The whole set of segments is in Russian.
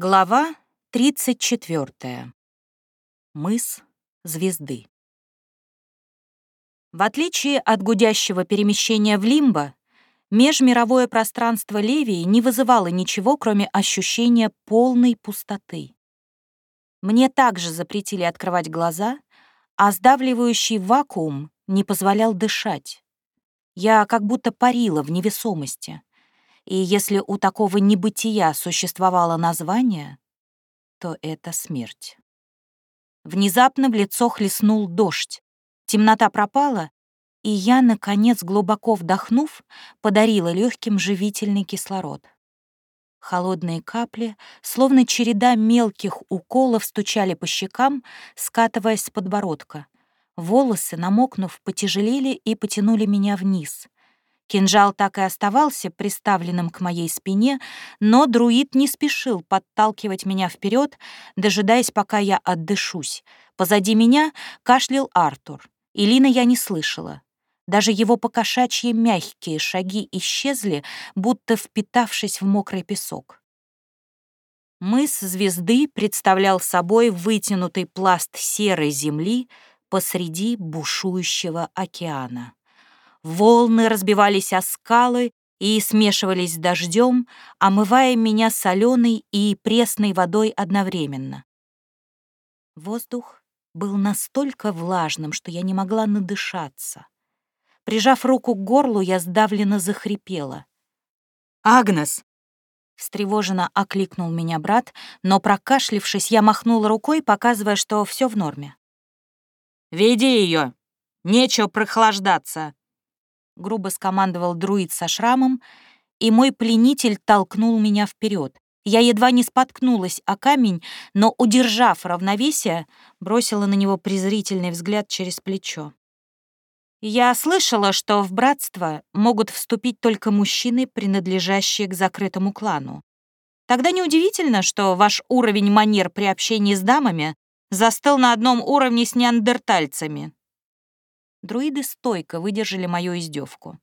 Глава 34. Мыс звезды. В отличие от гудящего перемещения в лимбо, межмировое пространство Левии не вызывало ничего, кроме ощущения полной пустоты. Мне также запретили открывать глаза, а сдавливающий вакуум не позволял дышать. Я как будто парила в невесомости. И если у такого небытия существовало название, то это смерть. Внезапно в лицо хлестнул дождь. Темнота пропала, и я, наконец, глубоко вдохнув, подарила легким живительный кислород. Холодные капли, словно череда мелких уколов, стучали по щекам, скатываясь с подбородка. Волосы, намокнув, потяжелели и потянули меня вниз. Кинжал так и оставался приставленным к моей спине, но друид не спешил подталкивать меня вперед, дожидаясь, пока я отдышусь. Позади меня кашлял Артур. Илина я не слышала. Даже его покошачьи мягкие шаги исчезли, будто впитавшись в мокрый песок. Мыс звезды представлял собой вытянутый пласт серой земли посреди бушующего океана. Волны разбивались о скалы и смешивались с дождем, омывая меня соленой и пресной водой одновременно. Воздух был настолько влажным, что я не могла надышаться. Прижав руку к горлу, я сдавленно захрипела. «Агнес!» Встревоженно окликнул меня брат, но, прокашлившись, я махнула рукой, показывая, что все в норме. «Веди ее! Нечего прохлаждаться!» Грубо скомандовал друид со шрамом, и мой пленитель толкнул меня вперед. Я едва не споткнулась о камень, но, удержав равновесие, бросила на него презрительный взгляд через плечо. Я слышала, что в братство могут вступить только мужчины, принадлежащие к закрытому клану. Тогда неудивительно, что ваш уровень манер при общении с дамами застыл на одном уровне с неандертальцами. Друиды стойко выдержали мою издевку.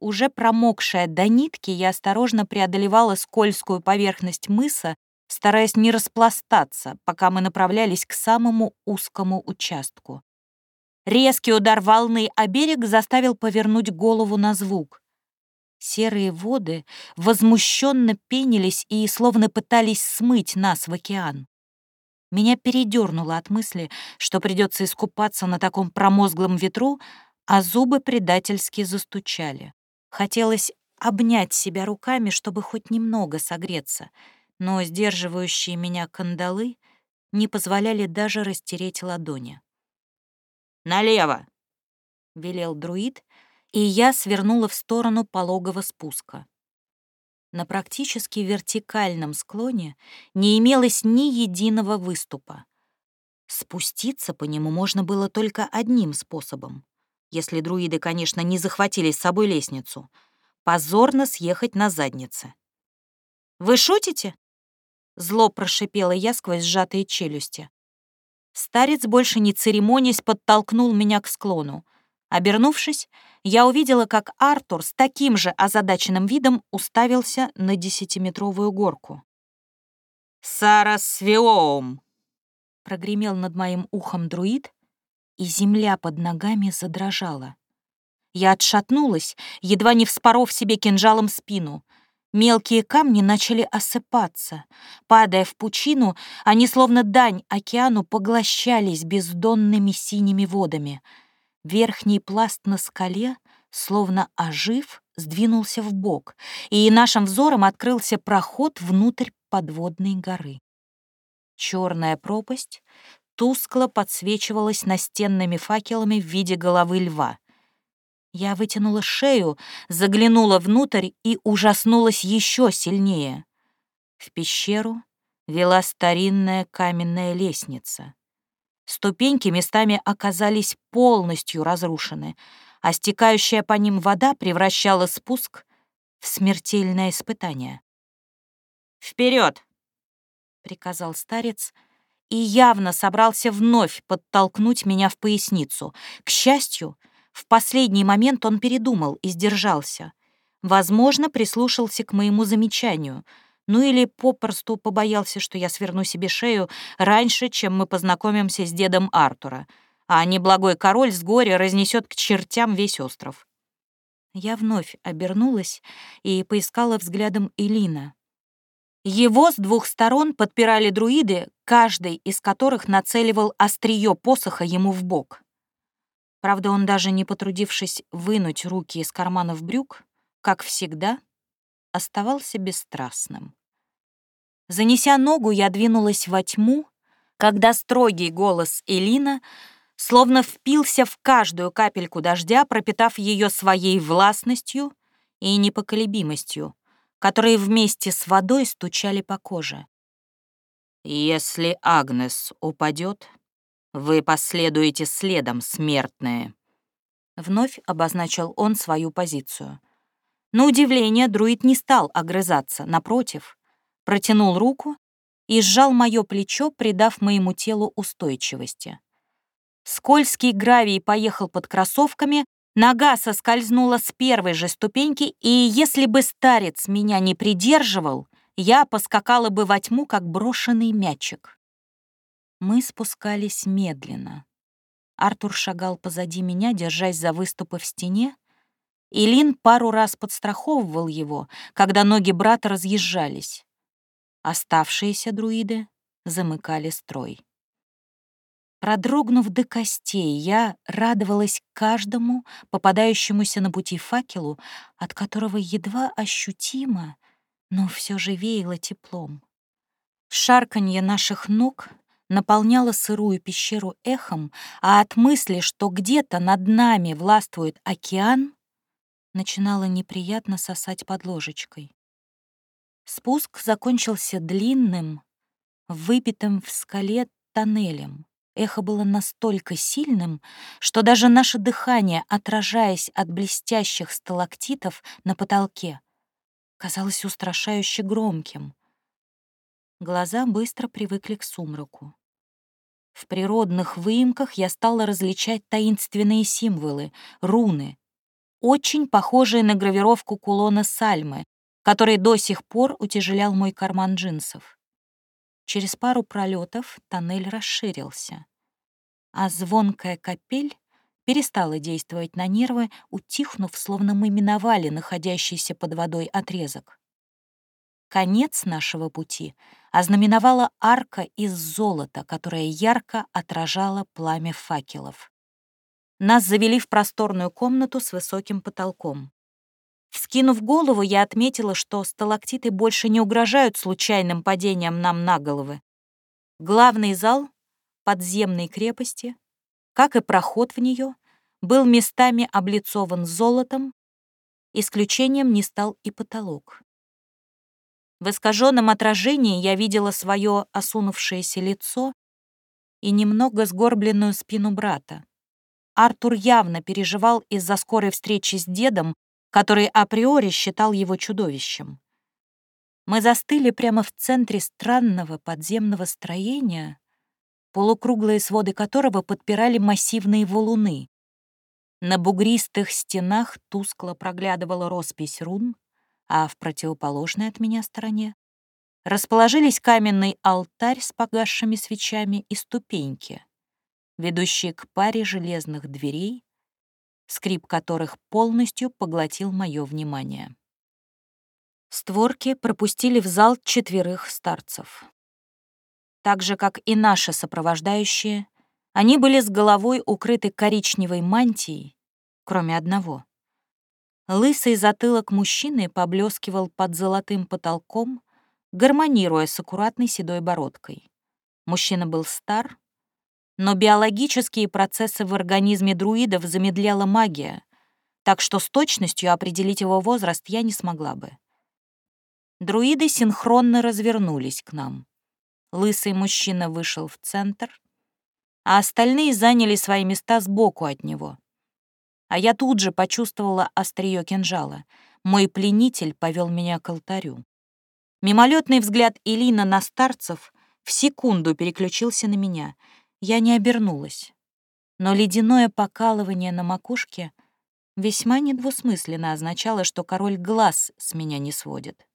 Уже промокшая до нитки, я осторожно преодолевала скользкую поверхность мыса, стараясь не распластаться, пока мы направлялись к самому узкому участку. Резкий удар волны о берег заставил повернуть голову на звук. Серые воды возмущенно пенились и словно пытались смыть нас в океан. Меня передернуло от мысли, что придется искупаться на таком промозглом ветру, а зубы предательски застучали. Хотелось обнять себя руками, чтобы хоть немного согреться, но сдерживающие меня кандалы не позволяли даже растереть ладони. «Налево!» — велел друид, и я свернула в сторону пологого спуска. На практически вертикальном склоне не имелось ни единого выступа. Спуститься по нему можно было только одним способом. Если друиды, конечно, не захватили с собой лестницу. Позорно съехать на заднице. «Вы шутите?» Зло прошипела я сквозь сжатые челюсти. Старец, больше не церемонясь, подтолкнул меня к склону. Обернувшись, я увидела, как Артур с таким же озадаченным видом уставился на десятиметровую горку. «Сара Свиоум!» — прогремел над моим ухом друид, и земля под ногами задрожала. Я отшатнулась, едва не вспоров себе кинжалом спину. Мелкие камни начали осыпаться. Падая в пучину, они словно дань океану поглощались бездонными синими водами — Верхний пласт на скале, словно ожив, сдвинулся в бок, и нашим взором открылся проход внутрь подводной горы. Черная пропасть тускло подсвечивалась настенными факелами в виде головы льва. Я вытянула шею, заглянула внутрь и ужаснулась еще сильнее. В пещеру вела старинная каменная лестница. Ступеньки местами оказались полностью разрушены, а стекающая по ним вода превращала спуск в смертельное испытание. «Вперед!» — приказал старец, и явно собрался вновь подтолкнуть меня в поясницу. К счастью, в последний момент он передумал и сдержался. Возможно, прислушался к моему замечанию, Ну или попросту побоялся, что я сверну себе шею раньше, чем мы познакомимся с дедом Артура, а неблагой король с горя разнесет к чертям весь остров. Я вновь обернулась и поискала взглядом Элина. Его с двух сторон подпирали друиды, каждый из которых нацеливал острие посоха ему в бок. Правда, он даже не потрудившись вынуть руки из карманов брюк, как всегда, оставался бесстрастным. Занеся ногу, я двинулась во тьму, когда строгий голос Элина словно впился в каждую капельку дождя, пропитав ее своей властностью и непоколебимостью, которые вместе с водой стучали по коже. «Если Агнес упадет, вы последуете следом, смертные», — вновь обозначил он свою позицию. На удивление друид не стал огрызаться, напротив, протянул руку и сжал мое плечо, придав моему телу устойчивости. Скользкий гравий поехал под кроссовками, нога соскользнула с первой же ступеньки, и если бы старец меня не придерживал, я поскакала бы во тьму, как брошенный мячик. Мы спускались медленно. Артур шагал позади меня, держась за выступы в стене, и Лин пару раз подстраховывал его, когда ноги брата разъезжались. Оставшиеся друиды замыкали строй. Продрогнув до костей, я радовалась каждому попадающемуся на пути факелу, от которого едва ощутимо, но все же веяло теплом. Шарканье наших ног наполняло сырую пещеру эхом, а от мысли, что где-то над нами властвует океан, начинало неприятно сосать под ложечкой. Спуск закончился длинным, выпитым в скале тоннелем. Эхо было настолько сильным, что даже наше дыхание, отражаясь от блестящих сталактитов на потолке, казалось устрашающе громким. Глаза быстро привыкли к сумраку. В природных выемках я стала различать таинственные символы, руны, очень похожие на гравировку кулона Сальмы, который до сих пор утяжелял мой карман джинсов. Через пару пролетов тоннель расширился, а звонкая капель перестала действовать на нервы, утихнув, словно мы миновали находящийся под водой отрезок. Конец нашего пути ознаменовала арка из золота, которая ярко отражала пламя факелов. Нас завели в просторную комнату с высоким потолком. Вскинув голову, я отметила, что сталактиты больше не угрожают случайным падением нам на головы. Главный зал подземной крепости, как и проход в нее, был местами облицован золотом, исключением не стал и потолок. В искаженном отражении я видела свое осунувшееся лицо и немного сгорбленную спину брата. Артур явно переживал из-за скорой встречи с дедом, который априори считал его чудовищем. Мы застыли прямо в центре странного подземного строения, полукруглые своды которого подпирали массивные валуны. На бугристых стенах тускло проглядывала роспись рун, а в противоположной от меня стороне расположились каменный алтарь с погасшими свечами и ступеньки ведущие к паре железных дверей, скрип которых полностью поглотил мое внимание. Створки пропустили в зал четверых старцев. Так же, как и наши сопровождающие, они были с головой укрыты коричневой мантией, кроме одного. Лысый затылок мужчины поблескивал под золотым потолком, гармонируя с аккуратной седой бородкой. Мужчина был стар, но биологические процессы в организме друидов замедляла магия, так что с точностью определить его возраст я не смогла бы. Друиды синхронно развернулись к нам. Лысый мужчина вышел в центр, а остальные заняли свои места сбоку от него. А я тут же почувствовала острие кинжала. Мой пленитель повел меня к алтарю. Мимолетный взгляд Илина на старцев в секунду переключился на меня — я не обернулась. Но ледяное покалывание на макушке весьма недвусмысленно означало, что король глаз с меня не сводит.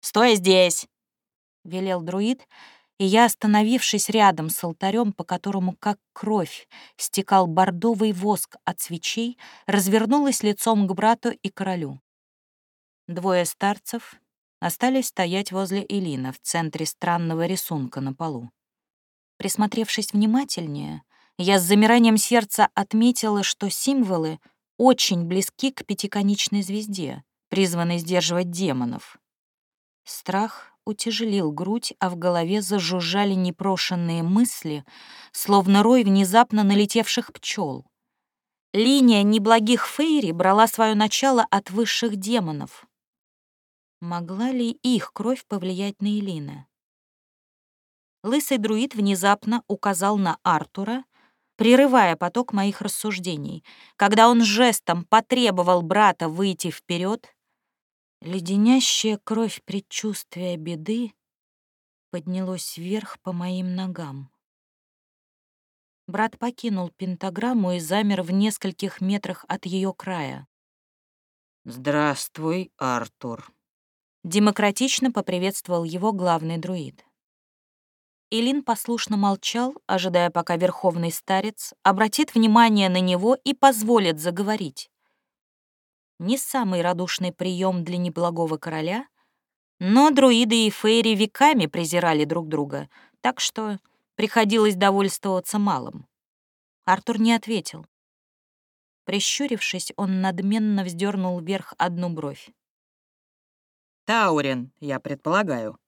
«Стой здесь!» — велел друид, и я, остановившись рядом с алтарем, по которому, как кровь, стекал бордовый воск от свечей, развернулась лицом к брату и королю. Двое старцев остались стоять возле Элина в центре странного рисунка на полу. Присмотревшись внимательнее, я с замиранием сердца отметила, что символы очень близки к пятиконечной звезде, призванной сдерживать демонов. Страх утяжелил грудь, а в голове зажужжали непрошенные мысли, словно рой внезапно налетевших пчел. Линия неблагих фейри брала свое начало от высших демонов. Могла ли их кровь повлиять на Элина? Лысый друид внезапно указал на Артура, прерывая поток моих рассуждений. Когда он жестом потребовал брата выйти вперед, леденящая кровь предчувствия беды поднялось вверх по моим ногам. Брат покинул пентаграмму и замер в нескольких метрах от ее края. «Здравствуй, Артур», — демократично поприветствовал его главный друид. Илин послушно молчал, ожидая, пока верховный старец обратит внимание на него и позволит заговорить. Не самый радушный прием для неблагого короля, но друиды и фейри веками презирали друг друга, так что приходилось довольствоваться малым. Артур не ответил. Прищурившись, он надменно вздернул вверх одну бровь. «Таурин, я предполагаю».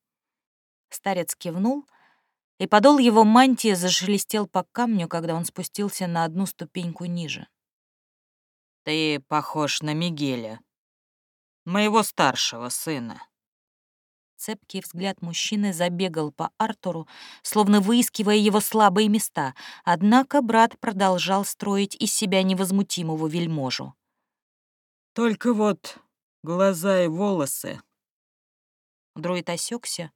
Старец кивнул — и подол его мантии зашелестел по камню, когда он спустился на одну ступеньку ниже. «Ты похож на Мигеля, моего старшего сына». Цепкий взгляд мужчины забегал по Артуру, словно выискивая его слабые места, однако брат продолжал строить из себя невозмутимого вельможу. «Только вот глаза и волосы». Друид осекся,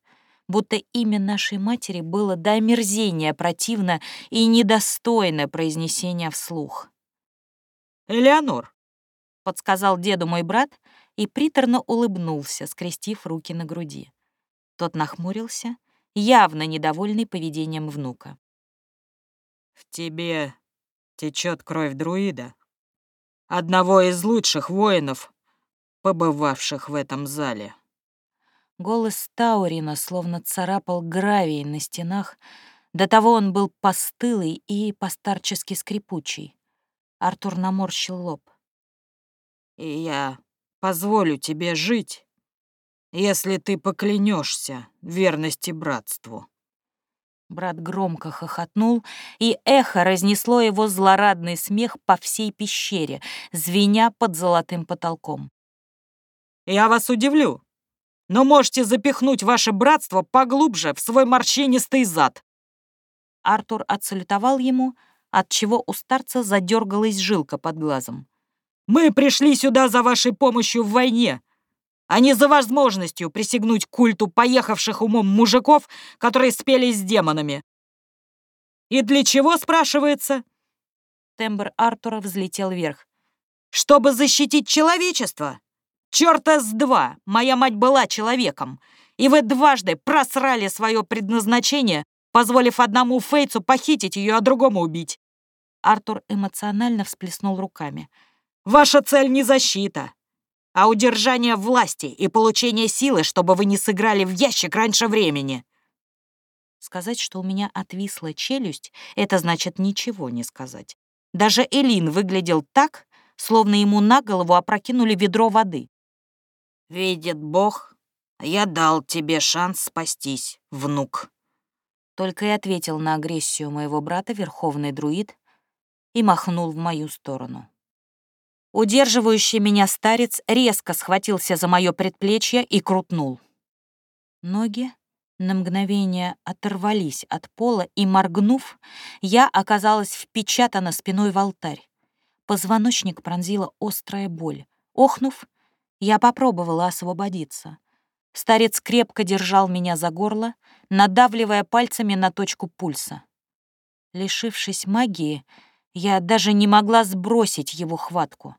будто имя нашей матери было до омерзения противно и недостойно произнесения вслух. «Элеонор», — подсказал деду мой брат и приторно улыбнулся, скрестив руки на груди. Тот нахмурился, явно недовольный поведением внука. «В тебе течет кровь друида, одного из лучших воинов, побывавших в этом зале». Голос Таурина словно царапал гравий на стенах, до того он был постылый и постарчески скрипучий. Артур наморщил лоб. «И я позволю тебе жить, если ты поклянешься верности братству». Брат громко хохотнул, и эхо разнесло его злорадный смех по всей пещере, звеня под золотым потолком. «Я вас удивлю, но можете запихнуть ваше братство поглубже в свой морщинистый зад». Артур отсалютовал ему, отчего у старца задергалась жилка под глазом. «Мы пришли сюда за вашей помощью в войне, а не за возможностью присягнуть культу поехавших умом мужиков, которые спелись с демонами. И для чего, спрашивается?» Тембр Артура взлетел вверх. «Чтобы защитить человечество!» Чёрта с два! Моя мать была человеком, и вы дважды просрали свое предназначение, позволив одному Фейцу похитить ее, а другому убить. Артур эмоционально всплеснул руками. Ваша цель не защита, а удержание власти и получение силы, чтобы вы не сыграли в ящик раньше времени. Сказать, что у меня отвисла челюсть, это значит ничего не сказать. Даже Элин выглядел так, словно ему на голову опрокинули ведро воды. «Видит Бог, я дал тебе шанс спастись, внук». Только и ответил на агрессию моего брата верховный друид и махнул в мою сторону. Удерживающий меня старец резко схватился за мое предплечье и крутнул. Ноги на мгновение оторвались от пола, и, моргнув, я оказалась впечатана спиной в алтарь. Позвоночник пронзила острая боль. Охнув, я попробовала освободиться. Старец крепко держал меня за горло, надавливая пальцами на точку пульса. Лишившись магии, я даже не могла сбросить его хватку.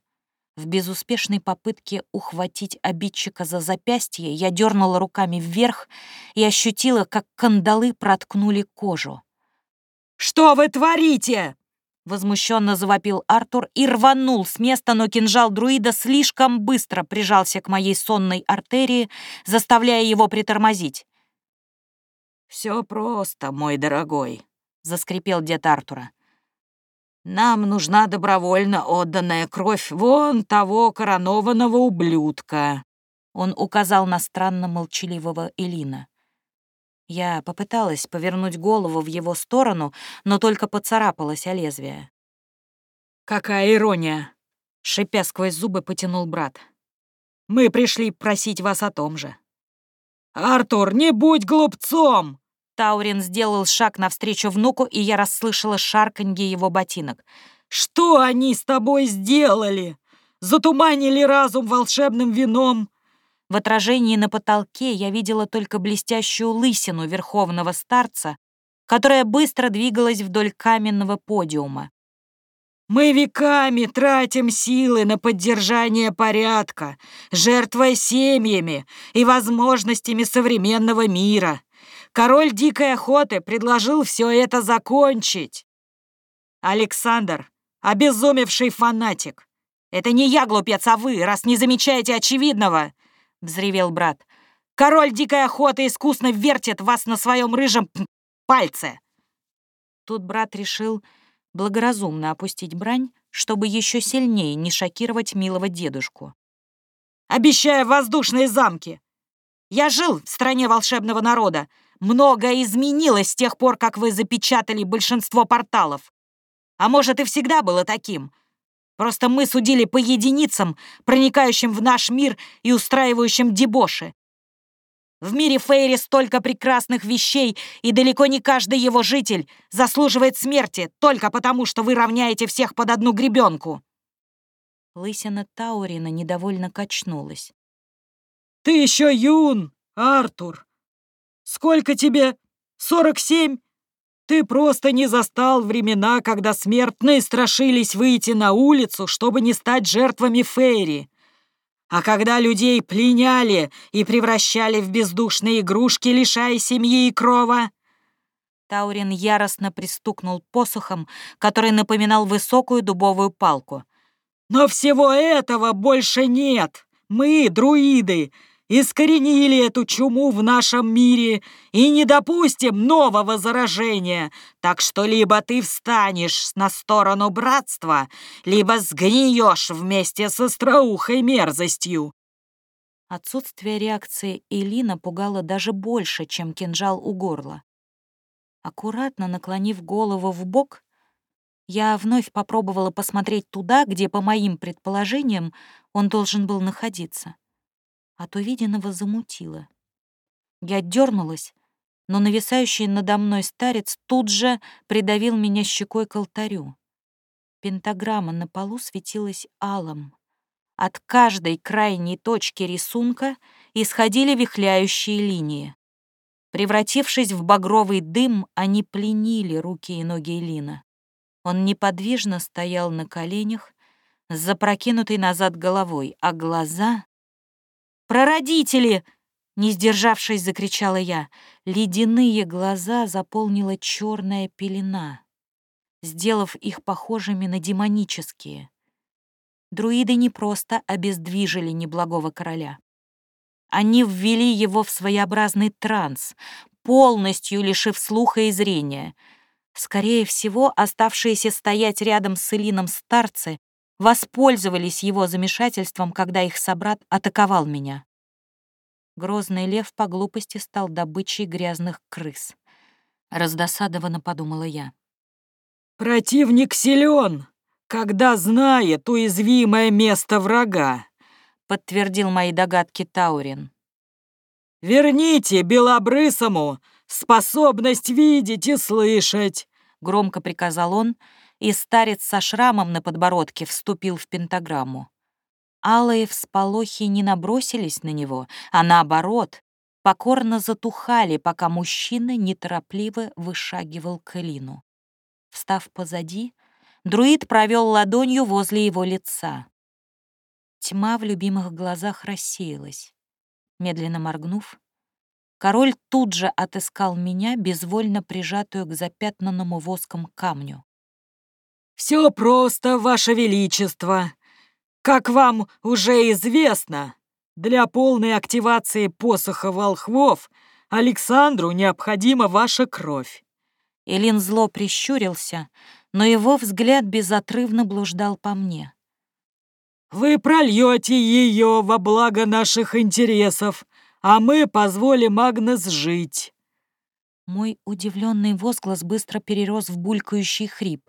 В безуспешной попытке ухватить обидчика за запястье я дернула руками вверх и ощутила, как кандалы проткнули кожу. «Что вы творите?» Возмущенно завопил Артур и рванул с места, но кинжал друида слишком быстро прижался к моей сонной артерии, заставляя его притормозить. «Все просто, мой дорогой», — заскрипел дед Артура. Нам нужна добровольно отданная кровь вон того коронованного ублюдка. Он указал на странно молчаливого Элина. Я попыталась повернуть голову в его сторону, но только поцарапалась о лезвие. «Какая ирония!» — шипя сквозь зубы потянул брат. «Мы пришли просить вас о том же». «Артур, не будь глупцом!» Таурин сделал шаг навстречу внуку, и я расслышала шарканье его ботинок. «Что они с тобой сделали? Затуманили разум волшебным вином?» В отражении на потолке я видела только блестящую лысину верховного старца, которая быстро двигалась вдоль каменного подиума. «Мы веками тратим силы на поддержание порядка, жертвуя семьями и возможностями современного мира. Король дикой охоты предложил все это закончить. Александр, обезумевший фанатик. Это не я, глупец, а вы, раз не замечаете очевидного, взревел брат. Король дикой охоты искусно вертит вас на своем рыжем пальце. Тут брат решил благоразумно опустить брань, чтобы еще сильнее не шокировать милого дедушку. Обещаю воздушные замки. Я жил в стране волшебного народа, Многое изменилось с тех пор, как вы запечатали большинство порталов. А может, и всегда было таким. Просто мы судили по единицам, проникающим в наш мир и устраивающим дебоши. В мире Фейри столько прекрасных вещей, и далеко не каждый его житель заслуживает смерти только потому, что вы равняете всех под одну гребенку. Лысина Таурина недовольно качнулась. «Ты еще юн, Артур!» Сколько тебе? Сорок семь? Ты просто не застал времена, когда смертные страшились выйти на улицу, чтобы не стать жертвами Фейри. А когда людей пленяли и превращали в бездушные игрушки, лишая семьи и крова... Таурин яростно пристукнул посохом, который напоминал высокую дубовую палку. «Но всего этого больше нет! Мы, друиды, искоренили эту чуму в нашем мире и не допустим нового заражения. Так что либо ты встанешь на сторону братства, либо сгниешь вместе со остроухой мерзостью». Отсутствие реакции Элина пугало даже больше, чем кинжал у горла. Аккуратно наклонив голову в бок, я вновь попробовала посмотреть туда, где, по моим предположениям, он должен был находиться. От увиденного замутило. Я дернулась, но нависающий надо мной старец тут же придавил меня щекой к алтарю. Пентаграмма на полу светилась алым. От каждой крайней точки рисунка исходили вихляющие линии. Превратившись в багровый дым, они пленили руки и ноги Элина. Он неподвижно стоял на коленях, с запрокинутой назад головой, а глаза Прародители!» Не сдержавшись, закричала я. Ледяные глаза заполнила черная пелена, сделав их похожими на демонические. Друиды не просто обездвижили неблагого короля. Они ввели его в своеобразный транс, полностью лишив слуха и зрения. Скорее всего, оставшиеся стоять рядом с Элином старцы воспользовались его замешательством, когда их собрат атаковал меня. Грозный лев по глупости стал добычей грязных крыс. Раздосадованно подумала я. «Противник силен, когда знает уязвимое место врага», подтвердил мои догадки Таурин. «Верните белобрысому способность видеть и слышать», громко приказал он, и старец со шрамом на подбородке вступил в пентаграмму. Алые всполохи не набросились на него, а наоборот, покорно затухали, пока мужчина неторопливо вышагивал к Элину. Встав позади, друид провел ладонью возле его лица. Тьма в любимых глазах рассеялась. Медленно моргнув, король тут же отыскал меня, безвольно прижатую к запятнанному воском камню. «Все просто, Ваше Величество. Как вам уже известно, для полной активации посоха волхвов Александру необходима ваша кровь». Элин зло прищурился, но его взгляд безотрывно блуждал по мне. «Вы прольете ее во благо наших интересов, а мы позволим Агнес жить». Мой удивленный возглас быстро перерос в булькающий хрип.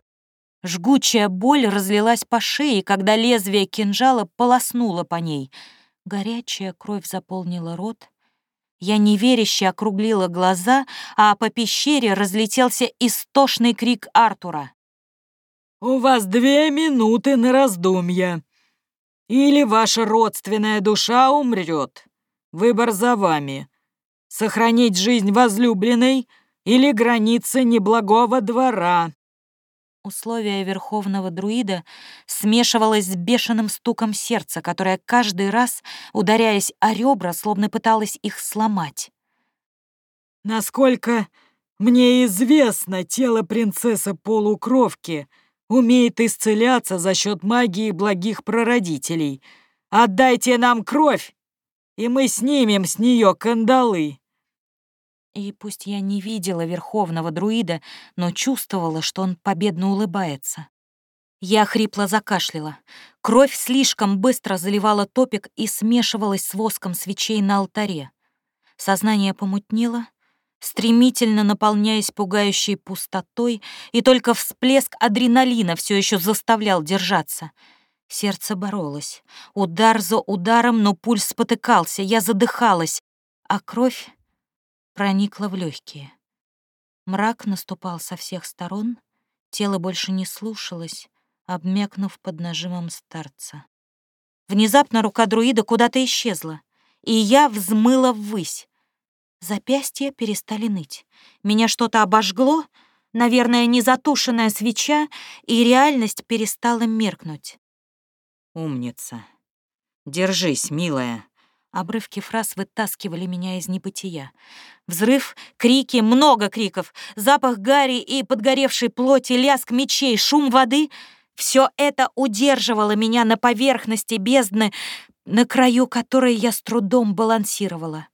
Жгучая боль разлилась по шее, когда лезвие кинжала полоснуло по ней. Горячая кровь заполнила рот. Я неверяще округлила глаза, а по пещере разлетелся истошный крик Артура. «У вас две минуты на раздумья. Или ваша родственная душа умрет. Выбор за вами. Сохранить жизнь возлюбленной или границы неблагого двора». Условие верховного друида смешивалось с бешеным стуком сердца, которое каждый раз, ударяясь о ребра, словно пыталось их сломать. «Насколько мне известно, тело принцессы-полукровки умеет исцеляться за счет магии благих прародителей. Отдайте нам кровь, и мы снимем с нее кандалы». И пусть я не видела верховного друида, но чувствовала, что он победно улыбается. Я хрипло закашляла. Кровь слишком быстро заливала топик и смешивалась с воском свечей на алтаре. Сознание помутнело, стремительно наполняясь пугающей пустотой, и только всплеск адреналина все еще заставлял держаться. Сердце боролось. Удар за ударом, но пульс спотыкался, я задыхалась, а кровь проникла в легкие. Мрак наступал со всех сторон, тело больше не слушалось, обмякнув под нажимом старца. Внезапно рука друида куда-то исчезла, и я взмыла ввысь. Запястья перестали ныть. Меня что-то обожгло, наверное, незатушенная свеча, и реальность перестала меркнуть. «Умница. Держись, милая», Обрывки фраз вытаскивали меня из небытия. Взрыв, крики, много криков, запах гари и подгоревшей плоти, лязг мечей, шум воды — все это удерживало меня на поверхности бездны, на краю которой я с трудом балансировала.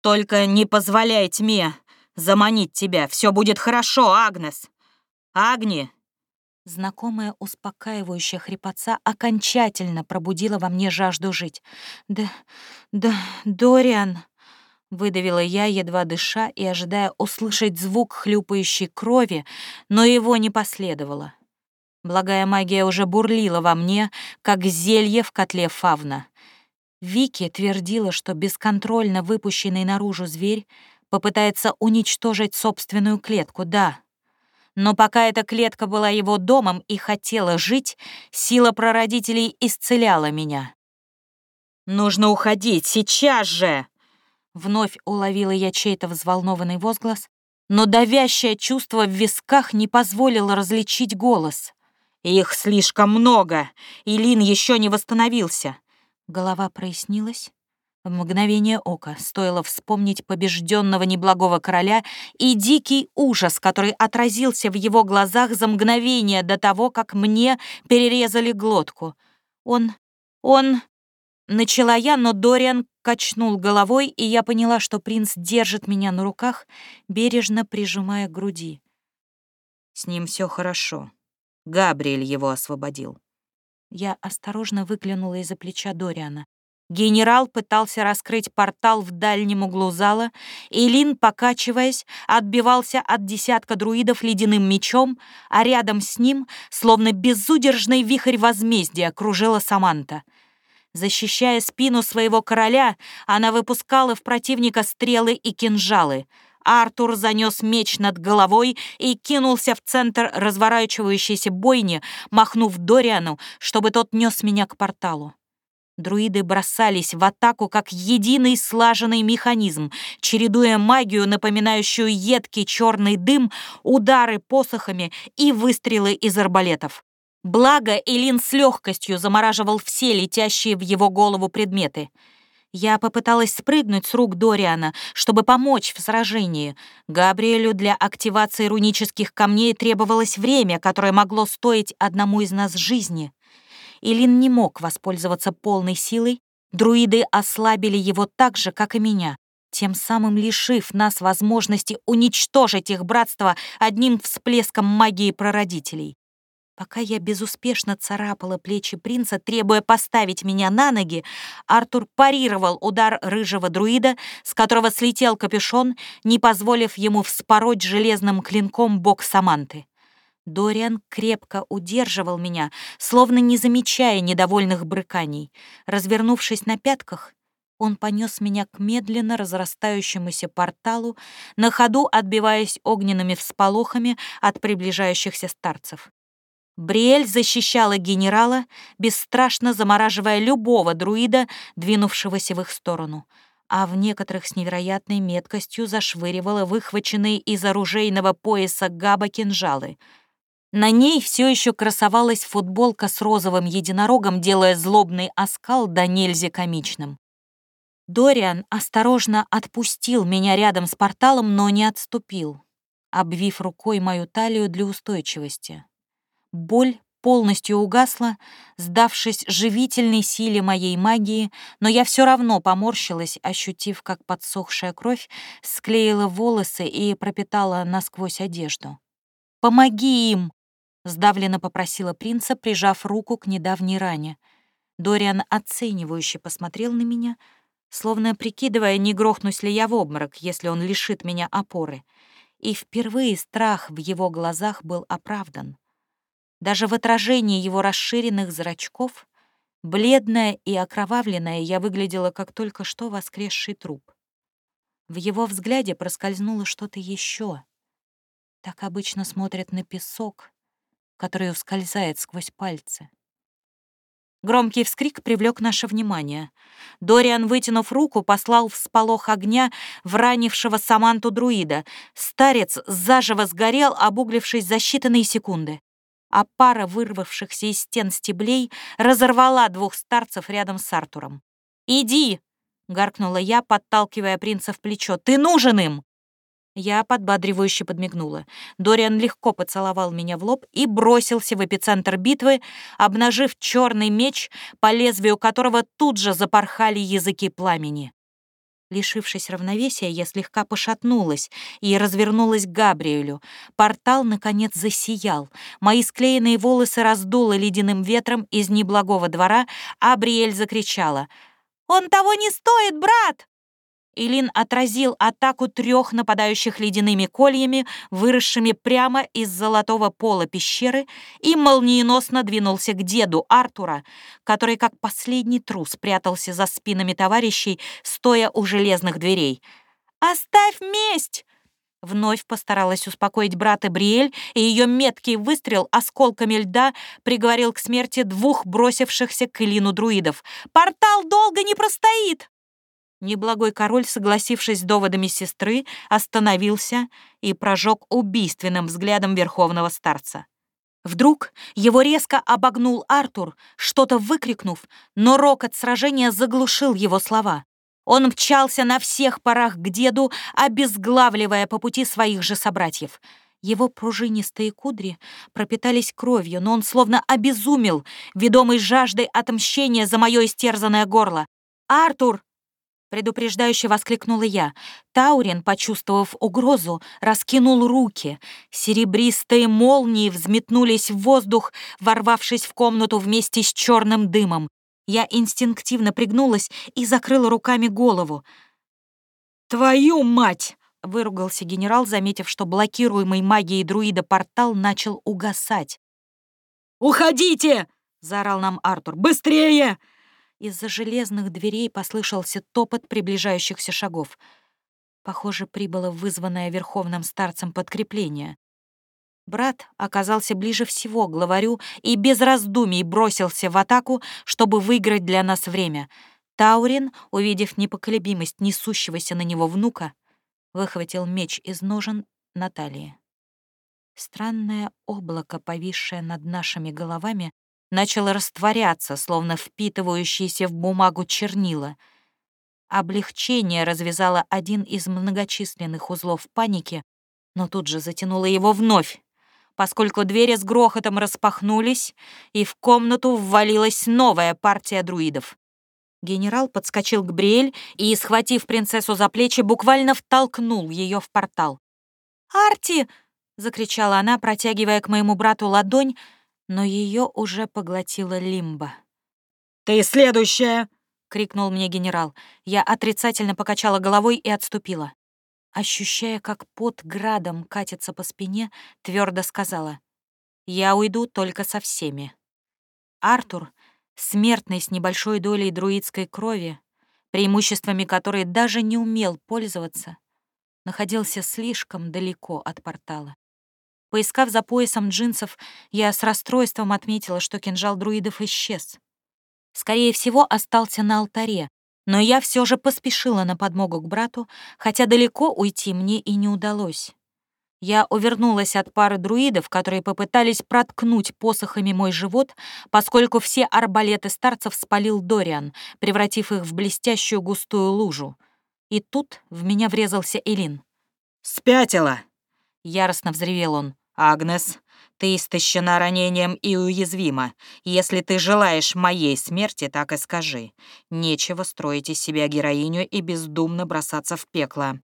«Только не позволяй тьме заманить тебя, все будет хорошо, Агнес! Агни, Знакомая успокаивающая хрипотца окончательно пробудила во мне жажду жить. «Да, да, Дориан!» — выдавила я, едва дыша и ожидая услышать звук хлюпающей крови, но его не последовало. Благая магия уже бурлила во мне, как зелье в котле фавна. Вики твердила, что бесконтрольно выпущенный наружу зверь попытается уничтожить собственную клетку, да, но пока эта клетка была его домом и хотела жить, сила прародителей исцеляла меня. «Нужно уходить, сейчас же!» Вновь уловила я чей-то взволнованный возглас, но давящее чувство в висках не позволило различить голос. «Их слишком много, и Лин еще не восстановился». Голова прояснилась, в мгновение ока стоило вспомнить побежденного неблагого короля и дикий ужас, который отразился в его глазах за мгновение до того, как мне перерезали глотку. Он... он... Начала я, но Дориан качнул головой, и я поняла, что принц держит меня на руках, бережно прижимая к груди. С ним все хорошо. Габриэль его освободил. Я осторожно выглянула из-за плеча Дориана. Генерал пытался раскрыть портал в дальнем углу зала, и Лин, покачиваясь, отбивался от десятка друидов ледяным мечом, а рядом с ним, словно безудержный вихрь возмездия, кружила Саманта. Защищая спину своего короля, она выпускала в противника стрелы и кинжалы. Артур занес меч над головой и кинулся в центр разворачивающейся бойни, махнув Дориану, чтобы тот нес меня к порталу. Друиды бросались в атаку как единый слаженный механизм, чередуя магию, напоминающую едкий черный дым, удары посохами и выстрелы из арбалетов. Благо, Элин с легкостью замораживал все летящие в его голову предметы. Я попыталась спрыгнуть с рук Дориана, чтобы помочь в сражении. Габриэлю для активации рунических камней требовалось время, которое могло стоить одному из нас жизни. Илин не мог воспользоваться полной силой, друиды ослабили его так же, как и меня, тем самым лишив нас возможности уничтожить их братство одним всплеском магии прародителей. Пока я безуспешно царапала плечи принца, требуя поставить меня на ноги, Артур парировал удар рыжего друида, с которого слетел капюшон, не позволив ему вспороть железным клинком бок Саманты. Дориан крепко удерживал меня, словно не замечая недовольных брыканий. Развернувшись на пятках, он понес меня к медленно разрастающемуся порталу, на ходу отбиваясь огненными всполохами от приближающихся старцев. Бриэль защищала генерала, бесстрашно замораживая любого друида, двинувшегося в их сторону, а в некоторых с невероятной меткостью зашвыривала выхваченные из оружейного пояса габа кинжалы. На ней все еще красовалась футболка с розовым единорогом, делая злобный оскал до нельзя комичным. Дориан осторожно отпустил меня рядом с порталом, но не отступил, обвив рукой мою талию для устойчивости. Боль полностью угасла, сдавшись живительной силе моей магии, но я все равно поморщилась, ощутив, как подсохшая кровь склеила волосы и пропитала насквозь одежду. «Помоги им!» — сдавленно попросила принца, прижав руку к недавней ране. Дориан оценивающе посмотрел на меня, словно прикидывая, не грохнусь ли я в обморок, если он лишит меня опоры. И впервые страх в его глазах был оправдан. Даже в отражении его расширенных зрачков, бледная и окровавленная, я выглядела как только что воскресший труп. В его взгляде проскользнуло что-то еще. Так обычно смотрят на песок, который ускользает сквозь пальцы. Громкий вскрик привлек наше внимание. Дориан, вытянув руку, послал всполох огня в ранившего Саманту друида. Старец заживо сгорел, обуглившись за считанные секунды а пара вырвавшихся из стен стеблей разорвала двух старцев рядом с Артуром. «Иди!» — гаркнула я, подталкивая принца в плечо. «Ты нужен им!» Я подбадривающе подмигнула. Дориан легко поцеловал меня в лоб и бросился в эпицентр битвы, обнажив черный меч, по лезвию которого тут же запорхали языки пламени. Лишившись равновесия, я слегка пошатнулась и развернулась к Габриэлю. Портал, наконец, засиял. Мои склеенные волосы раздуло ледяным ветром из неблагого двора, а Бриэль закричала. «Он того не стоит, брат!» Илин отразил атаку трех нападающих ледяными кольями, выросшими прямо из золотого пола пещеры, и молниеносно двинулся к деду Артура, который как последний трус прятался за спинами товарищей, стоя у железных дверей. «Оставь месть!» Вновь постаралась успокоить брата Бриэль, и ее меткий выстрел осколками льда приговорил к смерти двух бросившихся к Илину друидов. «Портал долго не простоит!» Неблагой король, согласившись с доводами сестры, остановился и прожег убийственным взглядом верховного старца. Вдруг его резко обогнул Артур, что-то выкрикнув, но рокот сражения заглушил его слова. Он мчался на всех парах к деду, обезглавливая по пути своих же собратьев. Его пружинистые кудри пропитались кровью, но он словно обезумел, ведомый жаждой отмщения за мое истерзанное горло. «Артур!» Предупреждающе воскликнула я. Таурин, почувствовав угрозу, раскинул руки. Серебристые молнии взметнулись в воздух, ворвавшись в комнату вместе с черным дымом. Я инстинктивно пригнулась и закрыла руками голову. «Твою мать!» — выругался генерал, заметив, что блокируемый магией друида портал начал угасать. «Уходите!» — заорал нам Артур. «Быстрее!» Из-за железных дверей послышался топот приближающихся шагов. Похоже, прибыло вызванное верховным старцем подкрепление. Брат оказался ближе всего к главарю и без раздумий бросился в атаку, чтобы выиграть для нас время. Таурин, увидев непоколебимость несущегося на него внука, выхватил меч из ножен Натальи. Странное облако, повисшее над нашими головами, начало растворяться, словно впитывающиеся в бумагу чернила. Облегчение развязало один из многочисленных узлов паники, но тут же затянуло его вновь, поскольку двери с грохотом распахнулись, и в комнату ввалилась новая партия друидов. Генерал подскочил к Бриэль и, схватив принцессу за плечи, буквально втолкнул ее в портал. «Арти!» — закричала она, протягивая к моему брату ладонь, но ее уже поглотила лимба. «Ты следующая!» — крикнул мне генерал. Я отрицательно покачала головой и отступила. Ощущая, как пот градом катится по спине, твердо сказала. «Я уйду только со всеми». Артур, смертный с небольшой долей друидской крови, преимуществами которой даже не умел пользоваться, находился слишком далеко от портала. Поискав за поясом джинсов, я с расстройством отметила, что кинжал друидов исчез. Скорее всего, остался на алтаре, но я все же поспешила на подмогу к брату, хотя далеко уйти мне и не удалось. Я увернулась от пары друидов, которые попытались проткнуть посохами мой живот, поскольку все арбалеты старцев спалил Дориан, превратив их в блестящую густую лужу. И тут в меня врезался Элин. «Спятила!» — яростно взревел он. «Агнес, ты истощена ранением и уязвима. Если ты желаешь моей смерти, так и скажи. Нечего строить из себя героиню и бездумно бросаться в пекло».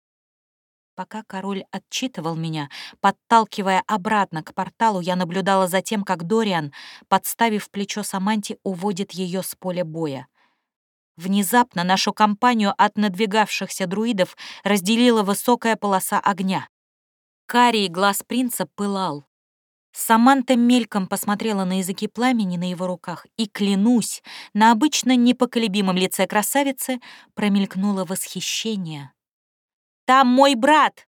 Пока король отчитывал меня, подталкивая обратно к порталу, я наблюдала за тем, как Дориан, подставив плечо Саманти, уводит ее с поля боя. Внезапно нашу компанию от надвигавшихся друидов разделила высокая полоса огня. Карий глаз принца пылал. Саманта мельком посмотрела на языки пламени на его руках, и, клянусь, на обычно непоколебимом лице красавицы промелькнуло восхищение. «Там мой брат!»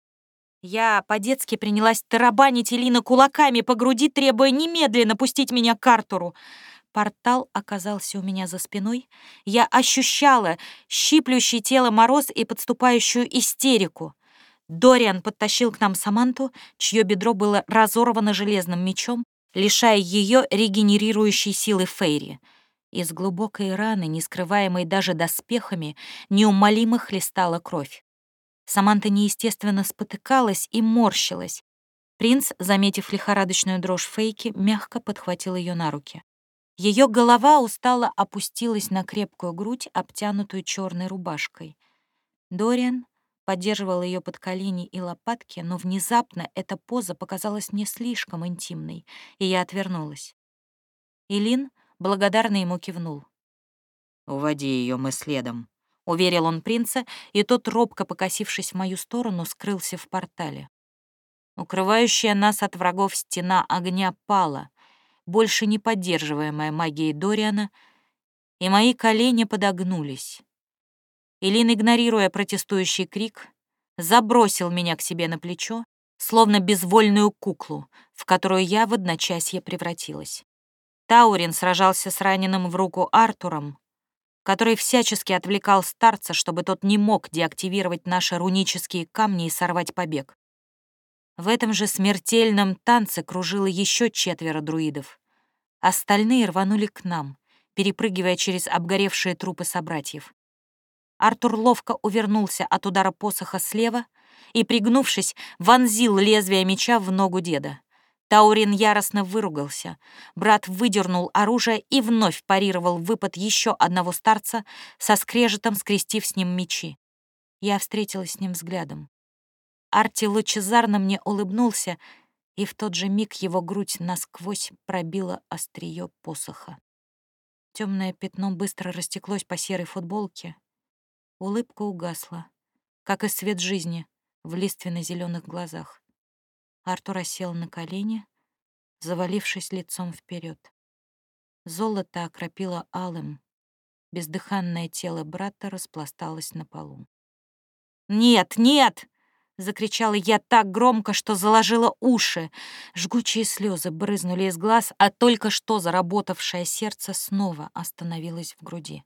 Я по-детски принялась тарабанить Элина кулаками по груди, требуя немедленно пустить меня к Артуру. Портал оказался у меня за спиной. Я ощущала щиплющий тело мороз и подступающую истерику. Дориан подтащил к нам Саманту, чье бедро было разорвано железным мечом, лишая ее регенерирующей силы Фейри. Из глубокой раны, не скрываемой даже доспехами, неумолимо хлестала кровь. Саманта неестественно спотыкалась и морщилась. Принц, заметив лихорадочную дрожь Фейки, мягко подхватил ее на руки. Ее голова устало опустилась на крепкую грудь, обтянутую черной рубашкой. Дориан поддерживал ее под колени и лопатки, но внезапно эта поза показалась мне слишком интимной, и я отвернулась. Илин благодарно ему кивнул. «Уводи ее мы следом», — уверил он принца, и тот, робко покосившись в мою сторону, скрылся в портале. Укрывающая нас от врагов стена огня пала, больше не поддерживаемая магией Дориана, и мои колени подогнулись. Илин, игнорируя протестующий крик, забросил меня к себе на плечо, словно безвольную куклу, в которую я в одночасье превратилась. Таурин сражался с раненым в руку Артуром, который всячески отвлекал старца, чтобы тот не мог деактивировать наши рунические камни и сорвать побег. В этом же смертельном танце кружило еще четверо друидов. Остальные рванули к нам, перепрыгивая через обгоревшие трупы собратьев. Артур ловко увернулся от удара посоха слева и, пригнувшись, вонзил лезвие меча в ногу деда. Таурин яростно выругался. Брат выдернул оружие и вновь парировал выпад еще одного старца, со скрежетом скрестив с ним мечи. Я встретилась с ним взглядом. Арти лучезарно мне улыбнулся, и в тот же миг его грудь насквозь пробила острие посоха. Темное пятно быстро растеклось по серой футболке, Улыбка угасла, как и свет жизни в лиственно-зеленых глазах. Артур сел на колени, завалившись лицом вперед. Золото окропило алым. Бездыханное тело брата распласталось на полу. «Нет, нет!» — закричала я так громко, что заложила уши. Жгучие слезы брызнули из глаз, а только что заработавшее сердце снова остановилось в груди.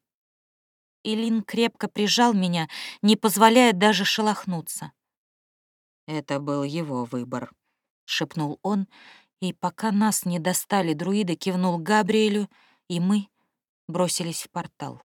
Илин крепко прижал меня, не позволяя даже шелохнуться. Это был его выбор. шепнул он, и пока нас не достали друиды, кивнул Габриэлю, и мы бросились в портал.